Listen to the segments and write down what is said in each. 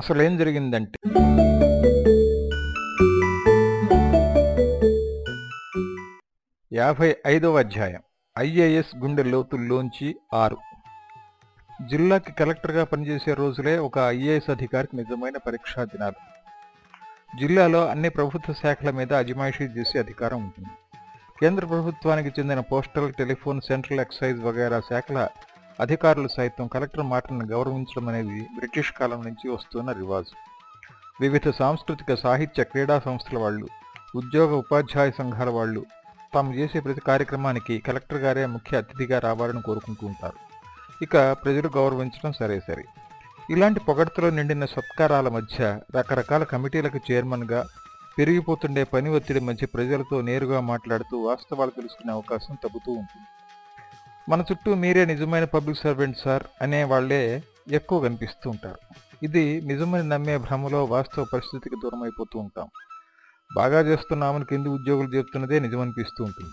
అసలు ఏం జరిగిందంటే యాభై ఐదవ అధ్యాయం ఐఏఎస్ గుండె లోతుల్లోంచి ఆరు. జిల్లాకి కలెక్టర్గా పనిచేసే రోజులే ఒక ఐఏఎస్ అధికారికి నిజమైన పరీక్షా దినాలు. జిల్లాలో అన్ని ప్రభుత్వ శాఖల మీద అజమాయిషీ చేసే అధికారం ఉంటుంది. కేంద్ర ప్రభుత్వానికి చెందిన పోస్టల్ టెలిఫోన్ సెంట్రల్ ఎక్సైజ్ వగైరా శాఖల అధికారులు సైతం కలెక్టర్ మాటలను గౌరవించడం అనేది బ్రిటిష్ కాలం నుంచి వస్తున్న రివాజు. వివిధ సాంస్కృతిక సాహిత్య క్రీడా సంస్థల వాళ్ళు ఉద్యోగ ఉపాధ్యాయ సంఘాల వాళ్ళు తాము చేసే ప్రతి కార్యక్రమానికి కలెక్టర్ గారే ముఖ్య అతిథిగా రావాలని కోరుకుంటూ ఉంటారు. ఇక ప్రజలు గౌరవించడం సరే సరే. ఇలాంటి పొగడ్తలో నిండిన సత్కారాల మధ్య రకరకాల కమిటీలకు చైర్మన్గా పెరిగిపోతుండే పని ఒత్తిడి మధ్య ప్రజలతో నేరుగా మాట్లాడుతూ వాస్తవాలు తెలుసుకునే అవకాశం తగ్గుతూ ఉంటుంది. మన చుట్టూ మీరే నిజమైన పబ్లిక్ సర్వెంట్ సార్ అనే వాళ్ళే ఎక్కువ కనిపిస్తూ ఉంటారు. ఇది నిజమని నమ్మే భ్రమలో వాస్తవ పరిస్థితికి దూరం అయిపోతూ ఉంటాం. బాగా చేస్తున్నామని కింది ఉద్యోగులు చెప్తున్నదే నిజమనిపిస్తూ ఉంటుంది.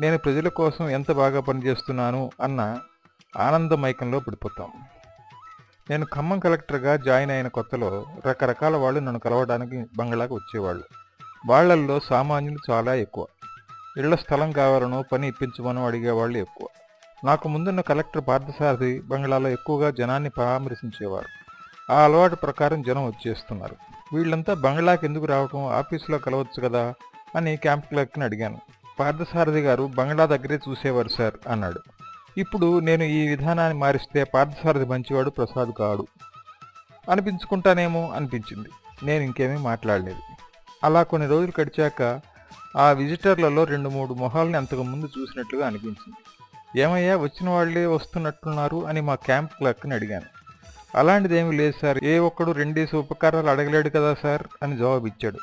నేను ప్రజల కోసం ఎంత బాగా పనిచేస్తున్నాను అన్న ఆనందమైకంలో పడిపోతాం. నేను ఖమ్మం కలెక్టర్గా జాయిన్ అయిన కొత్తలో రకరకాల వాళ్ళు నన్ను కలవడానికి బంగళాకు వచ్చేవాళ్ళు. వాళ్ళల్లో సామాన్యులు చాలా ఎక్కువ. ఇళ్ళ స్థలం కావాలనో పని ఇప్పించమనో అడిగేవాళ్ళు ఎక్కువ. నాకు ముందున్న కలెక్టర్ పార్థసారథి బంగ్లాలో ఎక్కువగా జనాన్ని పరామర్శించేవారు. ఆ అలవాటు ప్రకారం జనం వచ్చేస్తున్నారు. వీళ్ళంతా బంగ్లాకి ఎందుకు రావటం ఆఫీసులో కలవచ్చు కదా అని క్యాంప్ క్లర్క్ని అడిగాను. పార్థసారథి గారు బంగ్లా దగ్గరే చూసేవారు సార్ అన్నాడు. ఇప్పుడు నేను ఈ విధానాన్ని మారిస్తే పార్థసారథి మంచివాడు ప్రసాద్ కాడు. అనిపించుకుంటానేమో అనిపించింది. నేను ఇంకేమీ మాట్లాడలేదు. అలా కొన్ని రోజులు గడిచాక ఆ విజిటర్లలో రెండు మూడు మొహాల్ని అంతకుముందు చూసినట్లుగా అనిపించింది. ఏమయ్యా వచ్చిన వాళ్ళే వస్తున్నట్టున్నారు అని మా క్యాంప్ క్లర్క్ని అడిగాను. అలాంటిదేమీ లేదు సార్ ఏ ఒక్కడు రెండేసి ఉపకారాలు అడగలేడు కదా సార్ అని జవాబు ఇచ్చాడు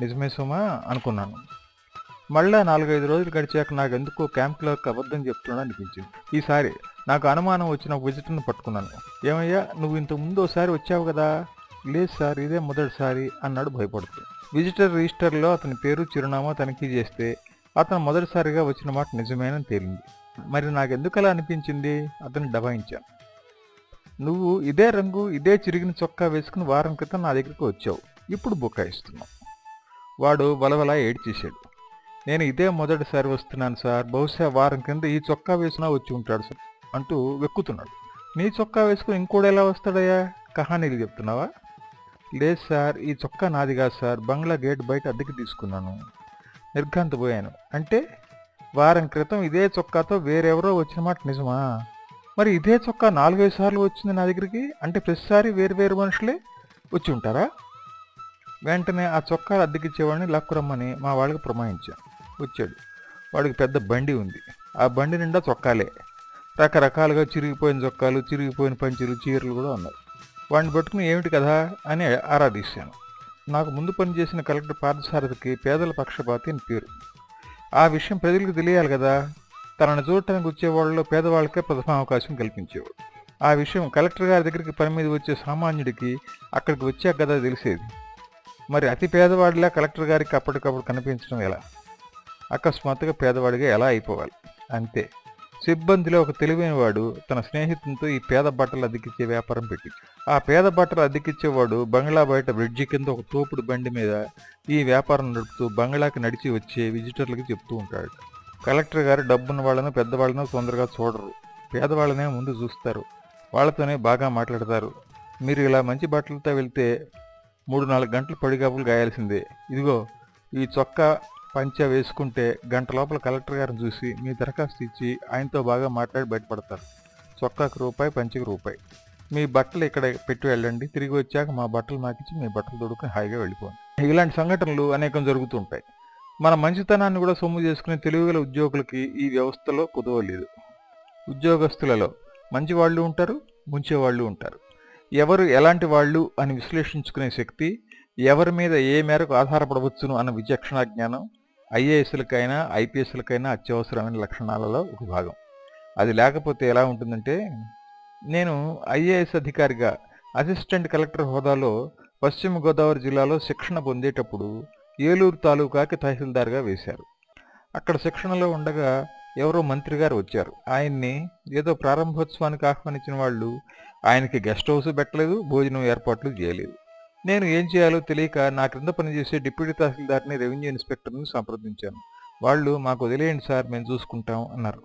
నిజమే సుమా అనుకున్నాను. మళ్ళా నాలుగైదు రోజులు గడిచాక నాకు ఎందుకో క్యాంప్ క్లర్క్ అబద్ధం చెప్తున్నాడు అనిపించింది. ఈసారి నాకు అనుమానం వచ్చిన విజిటర్ను పట్టుకున్నాను. ఏమయ్యా నువ్వు ఇంత ముందు ఒకసారి వచ్చావు కదా? లేదు సార్ ఇదే మొదటిసారి అన్నాడు భయపడుతూ. విజిటర్ రిజిస్టర్లో అతని పేరు చిరునామా తనిఖీ చేస్తే అతను మొదటిసారిగా వచ్చిన మాట నిజమేనని తేలింది. మరి నాకెందుకు అలా అనిపించింది? అతను డబాయించాను నువ్వు ఇదే రంగు ఇదే చిరిగిన చొక్కా వేసుకుని వారం క్రితం నా దగ్గరికి వచ్చావు. ఇప్పుడు బుకాయిస్తున్నావు వాడు బలవలా ఏడ్చేశాడు. నేను ఇదే మొదటిసారి వస్తున్నాను సార్. బహుశా వారం కింద ఈ చొక్కా వేసినా వచ్చి ఉంటాడు సార్ అంటూ వెక్కుతున్నాడు. నీ చొక్కా వేసుకుని ఇంకోడు ఎలా వస్తాడయ్యా? కహానీలు చెప్తున్నావా? లేదు సార్ ఈ చొక్కా నాది కాదు సార్. బంగ్లా గేట్ బయట అద్దెకి తీసుకున్నాను. నిర్ఘాంతపోయాను. అంటే వారం క్రితం ఇదే చొక్కాతో వేరెవరో వచ్చిన మాట నిజమా? మరి ఇదే చొక్కా నాలుగైదు సార్లు వచ్చింది నా దగ్గరికి? అంటే ప్రతిసారి వేరు వేరు మనుషులే వచ్చి ఉంటారా? వెంటనే ఆ చొక్కాలు అద్దెకిచ్చేవాడిని లక్కురమ్మని మా వాళ్ళకి ప్రమాణించాను వచ్చాడు. వాడికి పెద్ద బండి ఉంది. ఆ బండి నిండా చొక్కాలే. రకరకాలుగా చిరిగిపోయిన చొక్కాలు చిరిగిపోయిన పంచులు చీరలు కూడా ఉన్నాయి. వాడిని పట్టుకుని ఏమిటి కదా అని ఆరాధిస్తాను. నాకు ముందు పనిచేసిన కలెక్టర్ పార్థసారథికి పేదల పక్షపాతి అని పేరు. ఆ విషయం ప్రజలకు తెలియాలి కదా. తనను చూడటానికి వచ్చేవాళ్ళలో పేదవాళ్ళకే ప్రథమ అవకాశం కల్పించేవాడు. ఆ విషయం కలెక్టర్ గారి దగ్గరికి పని మీద వచ్చే సామాన్యుడికి అక్కడికి వచ్చాక కదా తెలిసేది. మరి అతి పేదవాడిలా కలెక్టర్ గారికి అప్పటికప్పుడు కనిపించడం ఎలా? అకస్మాత్తుగా పేదవాడిగా ఎలా అయిపోవాలి? అంతే. సిబ్బందిలో ఒక తెలివైనవాడు తన స్నేహితునితో ఈ పేద బట్టలు అద్దెకిచ్చే వ్యాపారం పెట్టించు ఆ పేద బట్టలు అద్దెకిచ్చేవాడు బంగ్లా బయట బ్రిడ్జి కింద ఒక తోపుడు బండి మీద ఈ వ్యాపారం నడుపుతూ బంగ్లాకి నడిచి వచ్చే విజిటర్లకి చెప్తూ ఉంటాడు. కలెక్టర్ గారు డబ్బున్న వాళ్ళను పెద్దవాళ్ళను తొందరగా చూడరు. పేదవాళ్ళనే ముందు చూస్తారు. వాళ్ళతోనే బాగా మాట్లాడతారు. మీరు ఇలా మంచి బట్టలతో వెళ్తే మూడు నాలుగు గంటలు పడిగాపులు గాయాల్సిందే. ఇదిగో ఈ చొక్కా పంచ వేసుకుంటే గంట లోపల కలెక్టర్ గారిని చూసి మీ దరఖాస్తు ఇచ్చి ఆయనతో బాగా మాట్లాడి బయటపడతారు. చొక్కాకు రూపాయి పంచకు రూపాయి. మీ బట్టలు ఇక్కడ పెట్టి వెళ్ళండి. తిరిగి వచ్చాక మా బట్టలు మాకిచ్చి మీ బట్టలు తొడుకుని హాయిగా వెళ్ళిపోండి. ఇలాంటి సంఘటనలు అనేకం జరుగుతుంటాయి. మన మంచితనాన్ని కూడా సొమ్ము చేసుకునే తెలివిగల ఉద్యోగులకి ఈ వ్యవస్థలో కుదవలేదు ఉద్యోగస్తులలో మంచి వాళ్ళు ఉంటారు ముంచేవాళ్ళు ఉంటారు. ఎవరు ఎలాంటి వాళ్ళు అని విశ్లేషించుకునే శక్తి ఎవరి మీద ఏ మేరకు ఆధారపడవచ్చును అన్న విచక్షణ జ్ఞానం ఐఏఎస్లకైనా ఐపీఎస్లకైనా అత్యవసరమైన లక్షణాలలో ఒక భాగం. అది లేకపోతే ఎలా ఉంటుందంటే నేను ఐఏఎస్ అధికారిగా అసిస్టెంట్ కలెక్టర్ హోదాలో పశ్చిమ గోదావరి జిల్లాలో శిక్షణ పొందేటప్పుడు ఏలూరు తాలూకాకి తహసీల్దార్గా వేశారు. అక్కడ శిక్షణలో ఉండగా ఎవరో మంత్రి గారు వచ్చారు. ఆయన్ని ఏదో ప్రారంభోత్సవానికి ఆహ్వానించిన వాళ్ళు ఆయనకి గెస్ట్ హౌస్ పెట్టలేదు భోజనం ఏర్పాట్లు చేయలేదు. నేను ఏం చేయాలో తెలియక నా క్రింద పనిచేసే డిప్యూటీ తహసీల్దార్ని రెవెన్యూ ఇన్స్పెక్టర్ని సంప్రదించాను. వాళ్ళు మాకు వదిలేయండి సార్ మేము చూసుకుంటాం అన్నారు.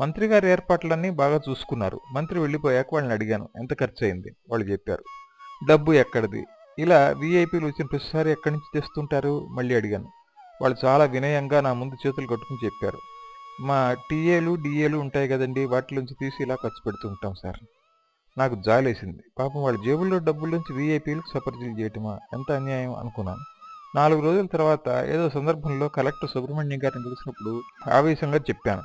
మంత్రి గారి ఏర్పాట్లన్నీ బాగా చూసుకున్నారు. మంత్రి వెళ్ళిపోయాక వాళ్ళని అడిగాను ఎంత ఖర్చు అయింది వాళ్ళు చెప్పారు. డబ్బు ఎక్కడిది? ఇలా వీఐపీలు వచ్చిన ప్రతిసారి ఎక్కడి నుంచి తెస్తుంటారు? మళ్ళీ అడిగాను. వాళ్ళు చాలా వినయంగా నా ముందు చేతులు కట్టుకుని చెప్పారు. మా టీఏలు డిఏలు ఉంటాయి కదండి వాటిలోంచి తీసి ఇలా ఖర్చు పెడుతుంటాం సార్. నాకు జాలేసింది. పాపం వాళ్ళ జేబుల్లో డబ్బుల్లోంచి వీఐపీలకు సపర్జీలు చేయటమా? ఎంత అన్యాయం అనుకున్నాను. నాలుగు రోజుల తర్వాత ఏదో సందర్భంలో కలెక్టర్ సుబ్రహ్మణ్యం గారిని కలిసినప్పుడు ఆవేశంగా చెప్పాను.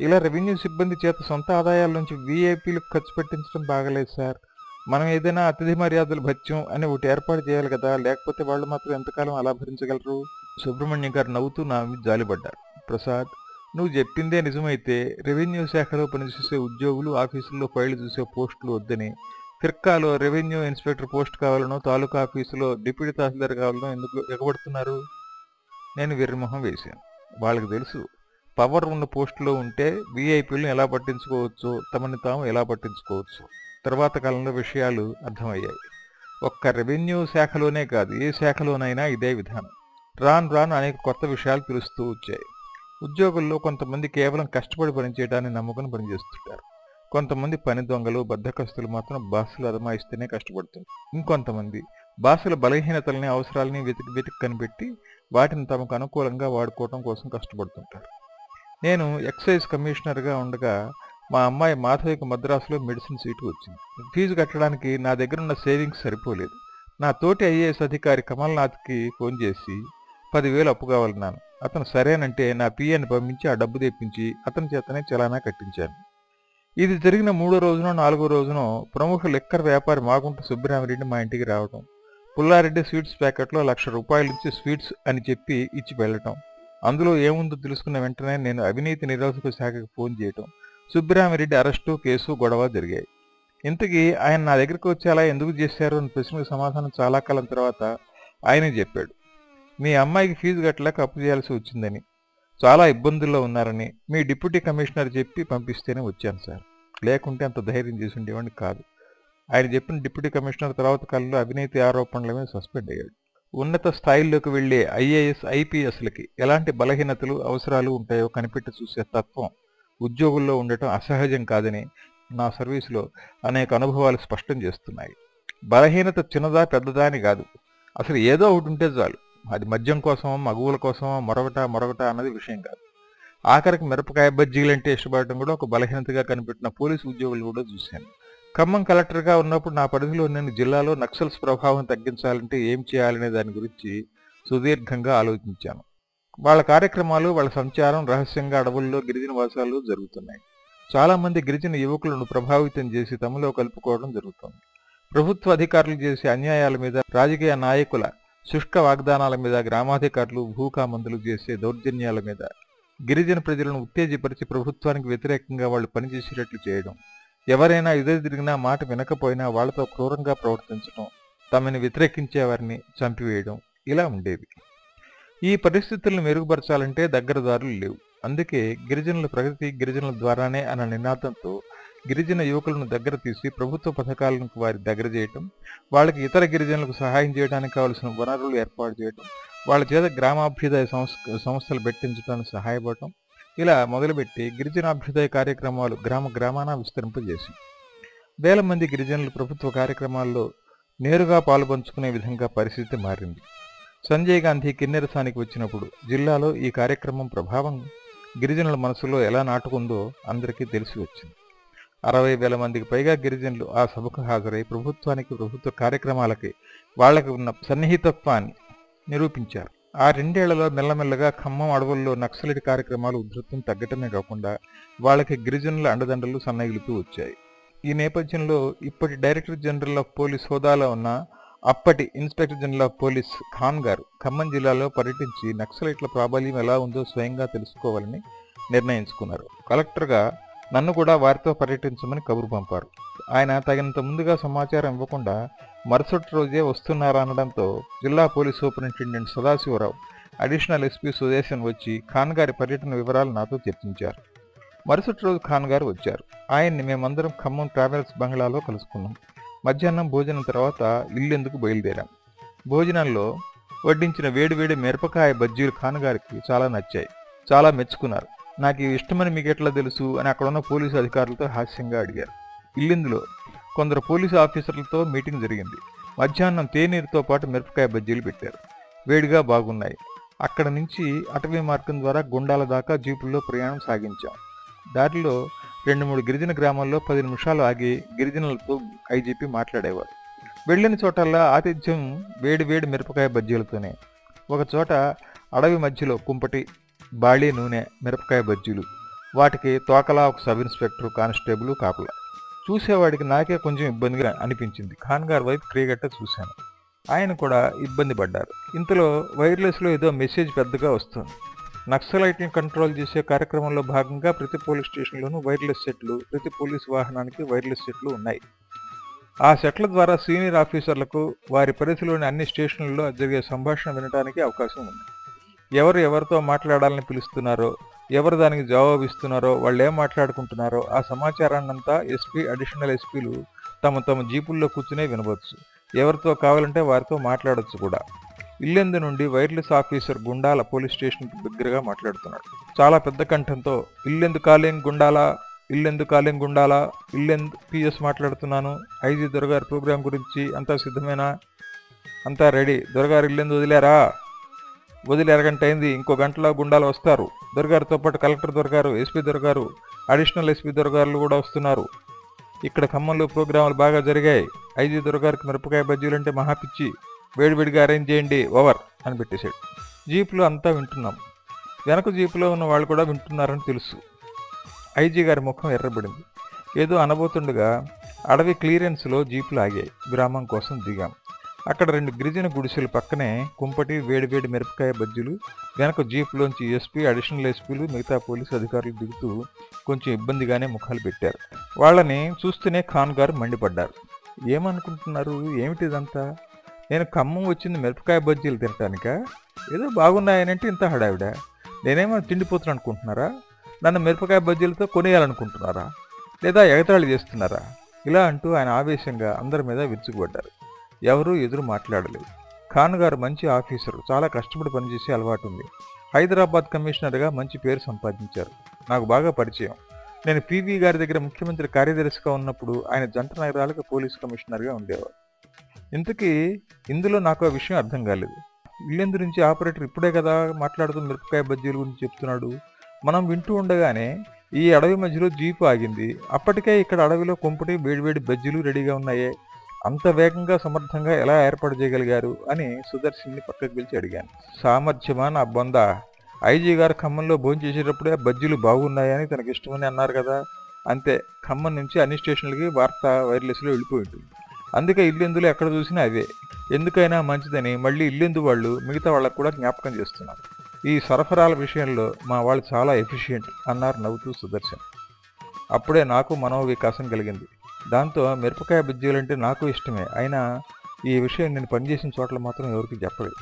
ఇలా రెవెన్యూ సిబ్బంది చేత సొంత ఆదాయాల నుంచి వీఐపీలకు ఖర్చు పెట్టించడం బాగలేదు సార్. మనం ఏదైనా అతిథి మర్యాదలు భత్యం అని ఒకటి ఏర్పాటు చేయాలి కదా? లేకపోతే వాళ్ళు మాత్రం ఎంతకాలం అలా భరించగలరు? సుబ్రహ్మణ్యం గారు నవ్వుతూ నా జాలిపడ్డారు. ప్రసాద్ నువ్వు చెప్పిందే నిజమైతే రెవెన్యూ శాఖలో పనిచేసే ఉద్యోగులు ఆఫీసుల్లో ఫైళ్ళు చూసే పోస్టులు వద్దని ఫిర్కాలో రెవెన్యూ ఇన్స్పెక్టర్ పోస్ట్ కావాలనో తాలూకా ఆఫీసులో డిప్యూటీ తహసీల్దార్ కావాలనో ఎందుకు ఎగబడుతున్నారు? నేను వెర్రిమొహం వేశాను. వాళ్ళకి తెలుసు పవర్ ఉన్న పోస్టులో ఉంటే వీఐపీలను ఎలా పట్టించుకోవచ్చు తమని తాము ఎలా పట్టించుకోవచ్చు. తర్వాత కాలంలో విషయాలు అర్థమయ్యాయి. ఒక్క రెవెన్యూ శాఖలోనే కాదు ఏ శాఖలోనైనా ఇదే విధానం. రాను రాను అనేక కొత్త విషయాలు తెలుస్తూ వచ్చాయి. ఉద్యోగుల్లో కొంతమంది కేవలం కష్టపడి పనిచేయడాన్ని నమ్ముకుని పనిచేస్తుంటారు. కొంతమంది పని దొంగలు బద్దకస్తులు మాత్రం బాసులు అదమాయిస్తేనే కష్టపడుతారు ఇంకొంతమంది బాసుల బలహీనతల్ని అవసరాలని వెతికి వెతికి కనిపెట్టి వాటిని తమకు అనుకూలంగా వాడుకోవడం కోసం కష్టపడుతుంటారు. నేను ఎక్సైజ్ కమిషనర్గా ఉండగా మా అమ్మాయి మాధవికి మద్రాసులో మెడిసిన్ సీటు వచ్చింది. ఫీజు కట్టడానికి నా దగ్గర ఉన్న సేవింగ్స్ సరిపోలేదు. నా తోటి ఐఏఎస్ అధికారి కమల్నాథ్కి ఫోన్ చేసి పదివేలు అప్పు కావాలన్నాను అతను సరేనంటే నా పిఎని పంపించి ఆ డబ్బు తెప్పించి అతని చేతనే చలానా కట్టించాను. ఇది జరిగిన మూడో రోజునో నాలుగో రోజునో ప్రముఖ లెక్కర్ వ్యాపారి మాగుంట సుబ్బరామిరెడ్డి మా ఇంటికి రావడం పుల్లారెడ్డి స్వీట్స్ ప్యాకెట్లో లక్ష రూపాయలు ఇచ్చి స్వీట్స్ అని చెప్పి ఇచ్చి వెళ్ళటం. అందులో ఏముందో తెలుసుకున్న వెంటనే నేను అవినీతి నిరోధక శాఖకు ఫోన్ చేయటం. సుబ్బరామిరెడ్డి అరెస్టు కేసు గొడవ జరిగాయి. ఇంతకీ ఆయన నా దగ్గరికి వచ్చి అలా ఎందుకు చేశారు అని ప్రశ్నకు సమాధానం చాలా కాలం తర్వాత ఆయనే చెప్పాడు. మీ అమ్మాయికి ఫీజు కట్టలేక అప్పు చేయాల్సి వచ్చిందని చాలా ఇబ్బందుల్లో ఉన్నారని మీ డిప్యూటీ కమిషనర్ చెప్పి పంపిస్తేనే వచ్చాను సార్. లేకుంటే అంత ధైర్యం చేసి ఉండేవాడిని కాదు. ఆయన చెప్పిన డిప్యూటీ కమిషనర్ తర్వాత కాలంలో అవినీతి ఆరోపణల మీద సస్పెండ్ అయ్యాడు. ఉన్నత స్థాయిల్లోకి వెళ్ళే ఐఏఎస్ ఐపీఎస్లకి ఎలాంటి బలహీనతలు అవసరాలు ఉంటాయో కనిపెట్టి చూసే తత్వం ఉద్యోగుల్లో ఉండటం అసహజం కాదని నా సర్వీసులో అనేక అనుభవాలు స్పష్టం చేస్తున్నాయి. బలహీనత చిన్నదా పెద్దదా అని కాదు. అసలు ఏదో ఒకటి ఉంటే చాలు. అది మద్యం కోసం మగువుల కోసం మరొకట మరొకట అన్నది విషయం కాదు. ఆఖరికి మిరపకాయ బజ్జీలు అంటే ఇష్టపడటం కూడా ఒక బలహీనతగా కనిపెట్టిన పోలీసు ఉద్యోగులు కూడా చూశాను. ఖమ్మం కలెక్టర్గా ఉన్నప్పుడు నా పరిధిలో నేను జిల్లాలో నక్సల్స్ ప్రభావం తగ్గించాలంటే ఏం చేయాలనే దాని గురించి సుదీర్ఘంగా ఆలోచించాను. వాళ్ళ కార్యక్రమాలు వాళ్ళ సంచారం రహస్యంగా అడవుల్లో గిరిజన వాసాలు జరుగుతున్నాయి. చాలామంది గిరిజన యువకులను ప్రభావితం చేసి తమలో కలుపుకోవడం జరుగుతోంది. ప్రభుత్వ అధికారులు చేసే అన్యాయాల మీద రాజకీయ నాయకుల శుష్క వాగ్దానాల మీద గ్రామాధికారులు భూకామందులు చేసే దౌర్జన్యాల మీద గిరిజన ప్రజలను ఉత్తేజపరిచి ప్రభుత్వానికి వ్యతిరేకంగా వాళ్ళు పనిచేసేటట్లు చేయడం ఎవరైనా ఎదురు తిరిగినా మాట వినకపోయినా వాళ్ళతో క్రూరంగా ప్రవర్తించడం తమని వ్యతిరేకించే వారిని చంపివేయడం ఇలా ఉండేవి. ఈ పరిస్థితులను మెరుగుపరచాలంటే దగ్గరదారులు లేవు. అందుకే గిరిజనుల ప్రగతి గిరిజనుల ద్వారానే అన్న నినాదంతో గిరిజన యువకులను దగ్గర తీసి ప్రభుత్వ పథకాలను వారి దగ్గర చేయటం వాళ్ళకి ఇతర గిరిజనులకు సహాయం చేయడానికి కావలసిన వనరులు ఏర్పాటు చేయటం వాళ్ళ చేత గ్రామాభ్యుదయ సంస్థలు పెట్టించడానికి సహాయపడటం ఇలా మొదలుపెట్టి గిరిజనాభ్యుదయ కార్యక్రమాలు గ్రామ గ్రామాన విస్తరింపజేసి వేల మంది గిరిజనులు ప్రభుత్వ కార్యక్రమాల్లో నేరుగా పాల్పంచుకునే విధంగా పరిస్థితి మారింది. సంజయ్ గాంధీ కిన్నెరసానికి వచ్చినప్పుడు జిల్లాలో ఈ కార్యక్రమం ప్రభావం గిరిజనుల మనసులో ఎలా నాటుకుందో అందరికీ తెలిసి వచ్చింది. అరవై వేల మందికి పైగా గిరిజనులు ఆ సభకు హాజరై ప్రభుత్వానికి ప్రభుత్వ కార్యక్రమాలకి వాళ్ళకు ఉన్న సన్నిహితత్వాన్ని నిరూపించారు. ఆ రెండేళ్ళలో మెల్లమెల్లగా ఖమ్మం అడవుల్లో నక్సలైట్ కార్యక్రమాలు ఉధృతం తగ్గటమే కాకుండా వాళ్ళకి గిరిజనుల అండదండలు సన్నగిలుతూ వచ్చాయి. ఈ నేపథ్యంలో ఇప్పటి డైరెక్టర్ జనరల్ ఆఫ్ పోలీస్ హోదాలో ఉన్న అప్పటి inspector general of police Khan గారు ఖమ్మం జిల్లాలో పర్యటించి నక్సలైట్ల ప్రాబల్యం ఎలా ఉందో స్వయంగా తెలుసుకోవాలని నిర్ణయించుకున్నారు. కలెక్టర్గా నన్ను కూడా వారితో పర్యటించమని కబురు పంపారు. ఆయన తగినంత ముందుగా సమాచారం ఇవ్వకుండా మరుసటి రోజే వస్తున్నారా అనడంతో జిల్లా police superintendent Sadasivarao additional SP Sudeshan వచ్చి ఖాన్ గారి పర్యటన వివరాలు నాతో చర్చించారు. మరుసటి రోజు ఖాన్ గారు వచ్చారు. ఆయన్ని మేమందరం ఖమ్మం ట్రావెల్స్ బంగ్లాలో కలుసుకున్నాం. మధ్యాహ్నం భోజనం తర్వాత ఇల్లెందుకు బయలుదేరాం. భోజనంలో వడ్డించిన వేడివేడి మిరపకాయ బజ్జీలు ఖాన్గారికి చాలా నచ్చాయి. చాలా మెచ్చుకున్నారు. నాకు ఇవి ఇష్టమని మీకు ఎట్లా తెలుసు అని అక్కడున్న పోలీసు అధికారులతో హాస్యంగా అడిగారు. ఇల్లిందులో కొందరు పోలీసు ఆఫీసర్లతో మీటింగ్ జరిగింది. మధ్యాహ్నం తేనీరుతో పాటు మిరపకాయ బజ్జీలు పెట్టారు. వేడిగా బాగున్నాయి. అక్కడ నుంచి అటవీ మార్గం ద్వారా గుండాల దాకా జీపుల్లో ప్రయాణం సాగించాం. దారిలో రెండు మూడు గిరిజన గ్రామాల్లో పది నిమిషాలు ఆగి గిరిజనులతో ఐజీపీ మాట్లాడేవారు. వెళ్ళిన చోటల్లా ఆతిథ్యం వేడి వేడి మిరపకాయ బజ్జీలతోనే. ఒకచోట అడవి మధ్యలో కుంపటి బాళీ నూనె మిరపకాయ బజ్జీలు వాటికి తోకలా ఒక సబ్ ఇన్స్పెక్టర్ కానిస్టేబుల్ కాపలా చూసేవాడికి నాకే కొంచెం ఇబ్బందిగా అనిపించింది. ఖాన్ గారి వైపు క్రియగట్ట చూశాను. ఆయన కూడా ఇబ్బంది పడ్డారు. ఇంతలో వైర్లెస్లో ఏదో మెసేజ్ పెద్దగా వస్తుంది. నక్సలైట్ని కంట్రోల్ చేసే కార్యక్రమంలో భాగంగా ప్రతి పోలీస్ స్టేషన్లోనూ వైర్లెస్ సెట్లు ప్రతి పోలీస్ వాహనానికి వైర్లెస్ సెట్లు ఉన్నాయి. ఆ సెట్ల ద్వారా సీనియర్ ఆఫీసర్లకు వారి పరిధిలోని అన్ని స్టేషన్లలో జరిగే సంభాషణ వినడానికి అవకాశం ఉంది. ఎవరు ఎవరితో మాట్లాడాలని పిలుస్తున్నారో ఎవరు దానికి జవాబు ఇస్తున్నారో వాళ్ళు ఏం మాట్లాడుకుంటున్నారో ఆ సమాచారాన్నంతా ఎస్పీ అడిషనల్ ఎస్పీలు తమ తమ జీపుల్లో కూర్చునే వినవచ్చు ఎవరితో కావాలంటే వారితో మాట్లాడొచ్చు కూడా. ఇల్లెందు నుండి wireless officer Gundala police station దగ్గరగా మాట్లాడుతున్నాడు. చాలా పెద్ద కంఠంతో ఇల్లెందు కాలేం గుండాల? ఇల్లెందు కాలేం గుండాల? ఇల్లెందు పిఎస్ మాట్లాడుతున్నాను? ఐజీ దొరగారి ప్రోగ్రాం గురించి అంతా సిద్ధమేనా? అంతా రెడీ. దొరగారు ఇల్లెందు వదిలేరా? వదిలి అరగంట అయింది ఇంకో గంటలో గుండాలు వస్తారు. దొరగారితో పాటు కలెక్టర్ దొరగారు ఎస్పీ దొరగారు అడిషనల్ ఎస్పీ దొరగారులు కూడా వస్తున్నారు. ఇక్కడ ఖమ్మంలో ప్రోగ్రాములు బాగా జరిగాయి. ఐజీ దొరగారికి మిరపకాయ బజ్జీలంటే మహాపిచ్చి. వేడివేడిగా అరేంజ్ చేయండి ఓవర్ అని పెట్టేశాడు. జీప్లో అంతా వింటున్నాం. వెనక జీపులో ఉన్న వాళ్ళు కూడా వింటున్నారని తెలుసు. ఐజీ గారి ముఖం ఎర్రబడింది. ఏదో అనబోతుండగా అడవి క్లియరెన్స్లో జీపులు ఆగాయి. గ్రామం కోసం దిగాం. అక్కడ రెండు గిరిజన గుడిసెలు పక్కనే కుంపటి వేడివేడి మిరపకాయ బజ్జీలు వెనక జీపులోంచి ఎస్పీ అడిషనల్ ఎస్పీలు మిగతా పోలీసు అధికారులు దిగుతూ కొంచెం ఇబ్బందిగానే ముఖాలు పెట్టారు. వాళ్ళని చూస్తూనే ఖాన్ గారు మండిపడ్డారు. ఏమనుకుంటున్నారు? ఏమిటి ఇదంతా నేను ఖమ్మం వచ్చింది మిరపకాయ బజ్జీలు తినటానికా? ఏదో బాగున్నాయనంటే ఇంత హడావిడ? నేనేమో తిండిపోతున్నాను అనుకుంటున్నారా? నన్ను మిరపకాయ బజ్జీలతో కొనేయాలనుకుంటున్నారా? లేదా ఎగతాళి చేస్తున్నారా? ఇలా అంటూ ఆయన ఆవేశంగా అందరి మీద విరుచుకుపడ్డారు. ఎవరూ ఎదురు మాట్లాడలేదు. ఖాన్ గారు మంచి ఆఫీసరు చాలా కష్టపడి పనిచేసే అలవాటు ఉంది హైదరాబాద్ కమిషనర్గా మంచి పేరు సంపాదించారు. నాకు బాగా పరిచయం. నేను పీవీ గారి దగ్గర ముఖ్యమంత్రి కార్యదర్శిగా ఉన్నప్పుడు ఆయన జంట నగరాలకు పోలీస్ కమిషనర్గా ఉండేవారు. ఇంతకీ ఇందులో నాకు ఆ విషయం అర్థం కాలేదు. ఇల్లెందు నుంచి ఆపరేటర్ ఇప్పుడే కదా మాట్లాడుతూ మిరపకాయ బజ్జీల గురించి చెప్తున్నాడు. మనం వింటూ ఉండగానే ఈ అడవి మధ్యలో జీపు ఆగింది. అప్పటికే ఇక్కడ అడవిలో కొంపటి వేడివేడి బజ్జీలు రెడీగా ఉన్నాయే. అంత వేగంగా సమర్థంగా ఎలా ఏర్పాటు చేయగలిగారు అని సుదర్శన్ని పక్కకు పిలిచి అడిగాను. సామర్థ్యమా నా బొంద. ఐజీ గారు ఖమ్మంలో భోంచేసేటప్పుడే బజ్జీలు బాగున్నాయని తనకి ఇష్టమని అన్నారు కదా. అంతే. ఖమ్మం నుంచి అన్ని స్టేషన్లకి వార్త వైర్లెస్లో వెళ్ళిపోయి ఉంటుంది అందుకే ఇల్లెందులు ఎక్కడ చూసినా అవే. ఎందుకైనా మంచిదని మళ్ళీ ఇల్లెందు వాళ్ళు మిగతా వాళ్ళకు కూడా జ్ఞాపకం చేస్తున్నారు. ఈ సరఫరాల విషయంలో మా వాళ్ళు చాలా ఎఫిషియెంట్ అన్నారు నవ్వుతూ సుదర్శన్. అప్పుడే నాకు మనోవికాసం కలిగింది. దాంతో మిరపకాయ బజ్జీలంటే నాకు ఇష్టమే. అయినా ఈ విషయం నేను పనిచేసిన చోట్ల మాత్రం ఎవరికి చెప్పలేదు.